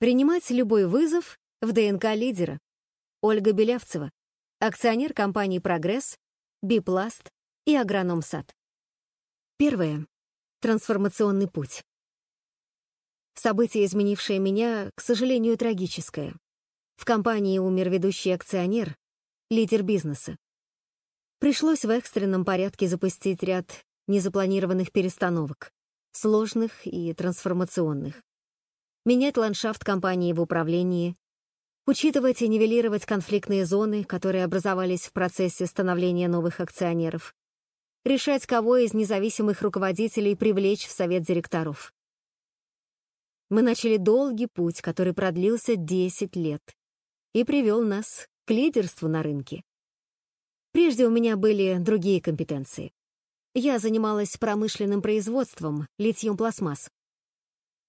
Принимать любой вызов в ДНК лидера. Ольга Белявцева, акционер компании «Прогресс», «Бипласт» и «Агрономсад». Первое. Трансформационный путь. Событие, изменившее меня, к сожалению, трагическое. В компании умер ведущий акционер, лидер бизнеса. Пришлось в экстренном порядке запустить ряд незапланированных перестановок, сложных и трансформационных. Менять ландшафт компании в управлении, учитывать и нивелировать конфликтные зоны, которые образовались в процессе становления новых акционеров, решать, кого из независимых руководителей привлечь в совет директоров. Мы начали долгий путь, который продлился 10 лет и привел нас к лидерству на рынке. Прежде у меня были другие компетенции. Я занималась промышленным производством, литьем пластмасс.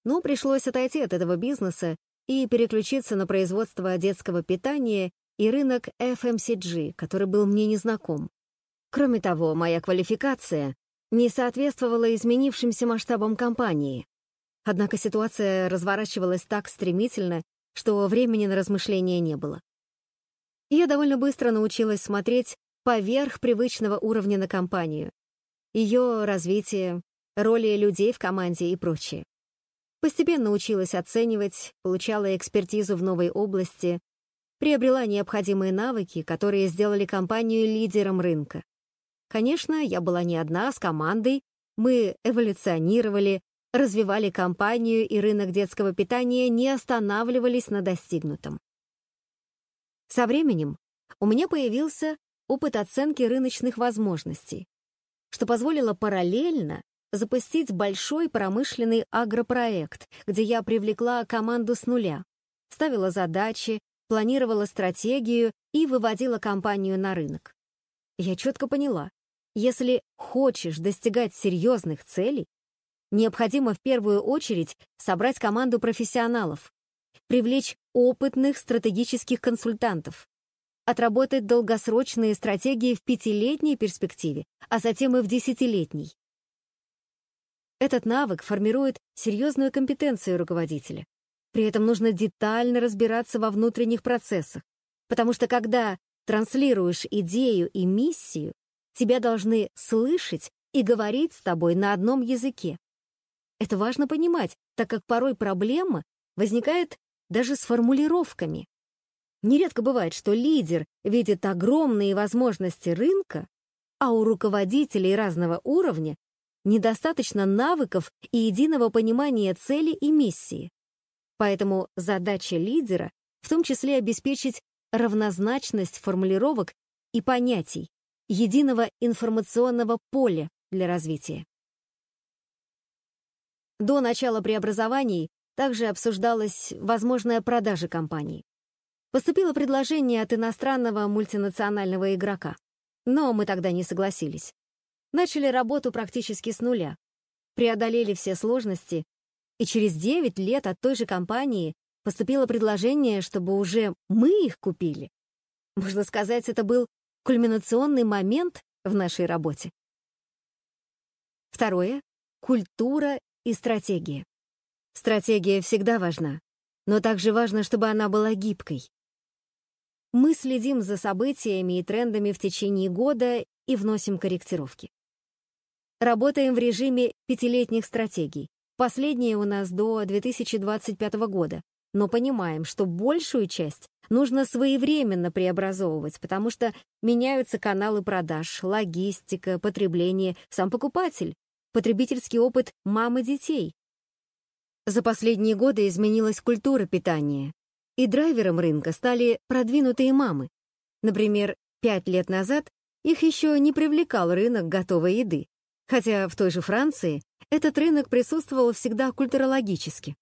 Но пришлось отойти от этого бизнеса и переключиться на производство детского питания и рынок FMCG, который был мне незнаком. Кроме того, моя квалификация не соответствовала изменившимся масштабам компании. Однако ситуация разворачивалась так стремительно, что времени на размышления не было. Я довольно быстро научилась смотреть поверх привычного уровня на компанию, ее развитие, роли людей в команде и прочее. Постепенно училась оценивать, получала экспертизу в новой области, приобрела необходимые навыки, которые сделали компанию лидером рынка. Конечно, я была не одна, с командой, мы эволюционировали, развивали компанию и рынок детского питания не останавливались на достигнутом. Со временем у меня появился опыт оценки рыночных возможностей, что позволило параллельно запустить большой промышленный агропроект, где я привлекла команду с нуля, ставила задачи, планировала стратегию и выводила компанию на рынок. Я четко поняла, если хочешь достигать серьезных целей, необходимо в первую очередь собрать команду профессионалов, привлечь опытных стратегических консультантов, отработать долгосрочные стратегии в пятилетней перспективе, а затем и в десятилетней. Этот навык формирует серьезную компетенцию руководителя. При этом нужно детально разбираться во внутренних процессах, потому что когда транслируешь идею и миссию, тебя должны слышать и говорить с тобой на одном языке. Это важно понимать, так как порой проблема возникает даже с формулировками. Нередко бывает, что лидер видит огромные возможности рынка, а у руководителей разного уровня недостаточно навыков и единого понимания цели и миссии. Поэтому задача лидера в том числе обеспечить равнозначность формулировок и понятий, единого информационного поля для развития. До начала преобразований также обсуждалась возможная продажа компании. Поступило предложение от иностранного мультинационального игрока, но мы тогда не согласились. Начали работу практически с нуля, преодолели все сложности, и через 9 лет от той же компании поступило предложение, чтобы уже мы их купили. Можно сказать, это был кульминационный момент в нашей работе. Второе — культура и стратегия. Стратегия всегда важна, но также важно, чтобы она была гибкой. Мы следим за событиями и трендами в течение года и вносим корректировки. Работаем в режиме пятилетних стратегий. Последняя у нас до 2025 года, но понимаем, что большую часть нужно своевременно преобразовывать, потому что меняются каналы продаж, логистика, потребление, сам покупатель, потребительский опыт мамы детей. За последние годы изменилась культура питания, и драйвером рынка стали продвинутые мамы. Например, пять лет назад их еще не привлекал рынок готовой еды, хотя в той же Франции этот рынок присутствовал всегда культурологически.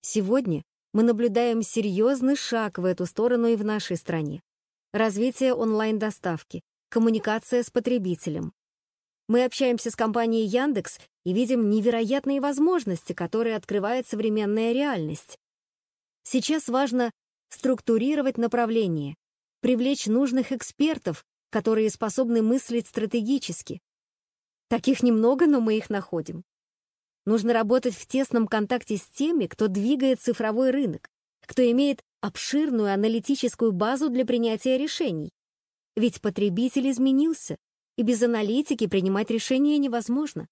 Сегодня мы наблюдаем серьезный шаг в эту сторону и в нашей стране. Развитие онлайн-доставки, коммуникация с потребителем. Мы общаемся с компанией Яндекс и видим невероятные возможности, которые открывает современная реальность. Сейчас важно структурировать направление, привлечь нужных экспертов, которые способны мыслить стратегически. Таких немного, но мы их находим. нужно работать в тесном контакте с теми, кто двигает цифровой рынок, кто имеет обширную аналитическую базу для принятия решений. Ведь потребитель изменился, и без аналитики принимать решения невозможно.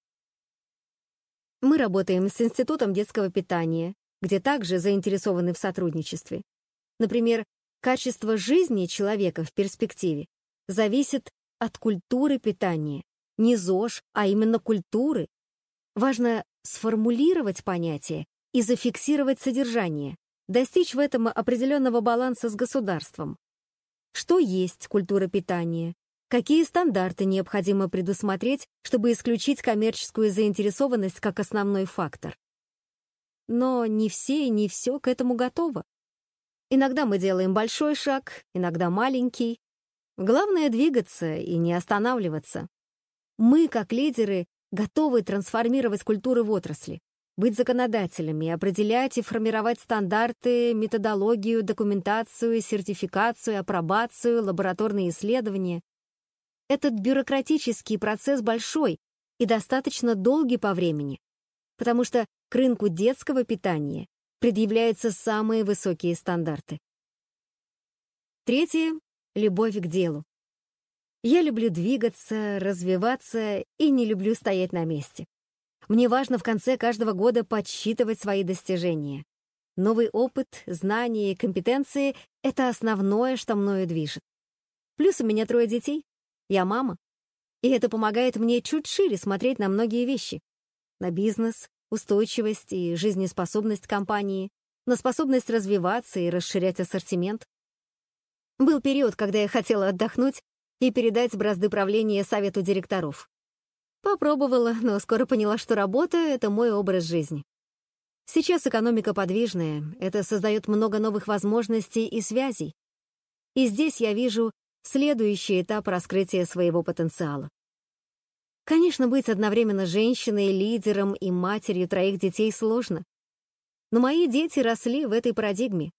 Мы работаем с Институтом детского питания, где также заинтересованы в сотрудничестве. Например, качество жизни человека в перспективе зависит от культуры питания. Не ЗОЖ, а именно культуры. Важно сформулировать понятие и зафиксировать содержание, достичь в этом определенного баланса с государством. Что есть культура питания? Какие стандарты необходимо предусмотреть, чтобы исключить коммерческую заинтересованность как основной фактор? Но не все и не все к этому готовы. Иногда мы делаем большой шаг, иногда маленький. Главное — двигаться и не останавливаться. Мы, как лидеры, готовы трансформировать культуры в отрасли, быть законодателями, определять и формировать стандарты, методологию, документацию, сертификацию, апробацию, лабораторные исследования. Этот бюрократический процесс большой и достаточно долгий по времени, потому что к рынку детского питания предъявляются самые высокие стандарты. Третье — любовь к делу. Я люблю двигаться, развиваться и не люблю стоять на месте. Мне важно в конце каждого года подсчитывать свои достижения. Новый опыт, знания и компетенции — это основное, что мною движет. Плюс у меня трое детей, я мама. И это помогает мне чуть шире смотреть на многие вещи. На бизнес, устойчивость и жизнеспособность компании, на способность развиваться и расширять ассортимент. Был период, когда я хотела отдохнуть и передать бразды правления совету директоров. Попробовала, но скоро поняла, что работа — это мой образ жизни. Сейчас экономика подвижная, это создает много новых возможностей и связей. И здесь я вижу следующий этап раскрытия своего потенциала. Конечно, быть одновременно женщиной, лидером и матерью троих детей сложно. Но мои дети росли в этой парадигме,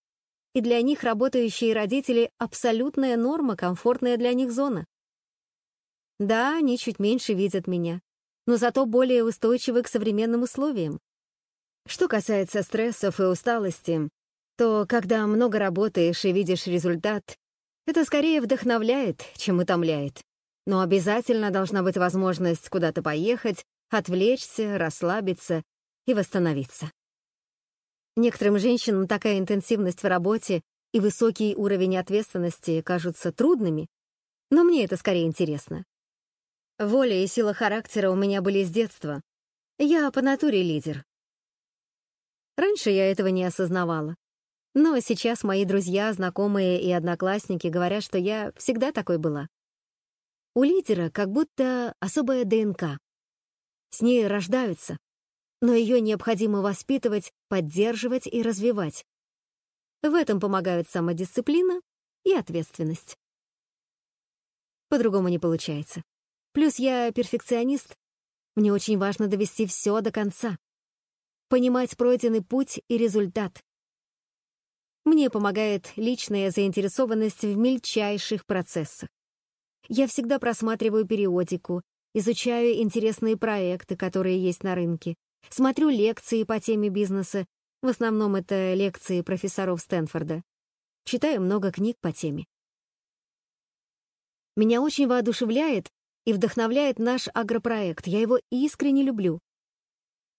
и для них работающие родители — абсолютная норма, комфортная для них зона. Да, они чуть меньше видят меня, но зато более устойчивы к современным условиям. Что касается стрессов и усталости, то когда много работаешь и видишь результат, это скорее вдохновляет, чем утомляет. Но обязательно должна быть возможность куда-то поехать, отвлечься, расслабиться и восстановиться. Некоторым женщинам такая интенсивность в работе и высокий уровень ответственности кажутся трудными, но мне это скорее интересно. Воля и сила характера у меня были с детства. Я по натуре лидер. Раньше я этого не осознавала. Но сейчас мои друзья, знакомые и одноклассники говорят, что я всегда такой была. У лидера как будто особая ДНК. С ней рождаются, но ее необходимо воспитывать, поддерживать и развивать. В этом помогают самодисциплина и ответственность. По-другому не получается. Плюс я перфекционист. Мне очень важно довести все до конца. Понимать пройденный путь и результат. Мне помогает личная заинтересованность в мельчайших процессах. Я всегда просматриваю периодику, изучаю интересные проекты, которые есть на рынке, смотрю лекции по теме бизнеса, в основном это лекции профессоров Стэнфорда, читаю много книг по теме. Меня очень воодушевляет и вдохновляет наш агропроект, я его искренне люблю.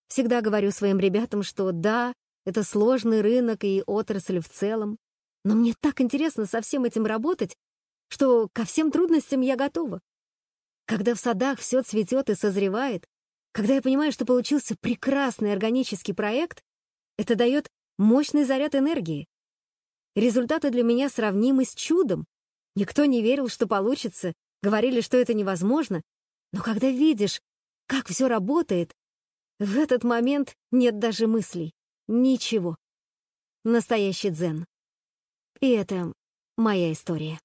Всегда говорю своим ребятам, что да, это сложный рынок и отрасль в целом. Но мне так интересно со всем этим работать, что ко всем трудностям я готова. Когда в садах все цветет и созревает, когда я понимаю, что получился прекрасный органический проект, это дает мощный заряд энергии. Результаты для меня сравнимы с чудом. Никто не верил, что получится, говорили, что это невозможно. Но когда видишь, как все работает, в этот момент нет даже мыслей. Ничего. Настоящий дзен. И это моя история.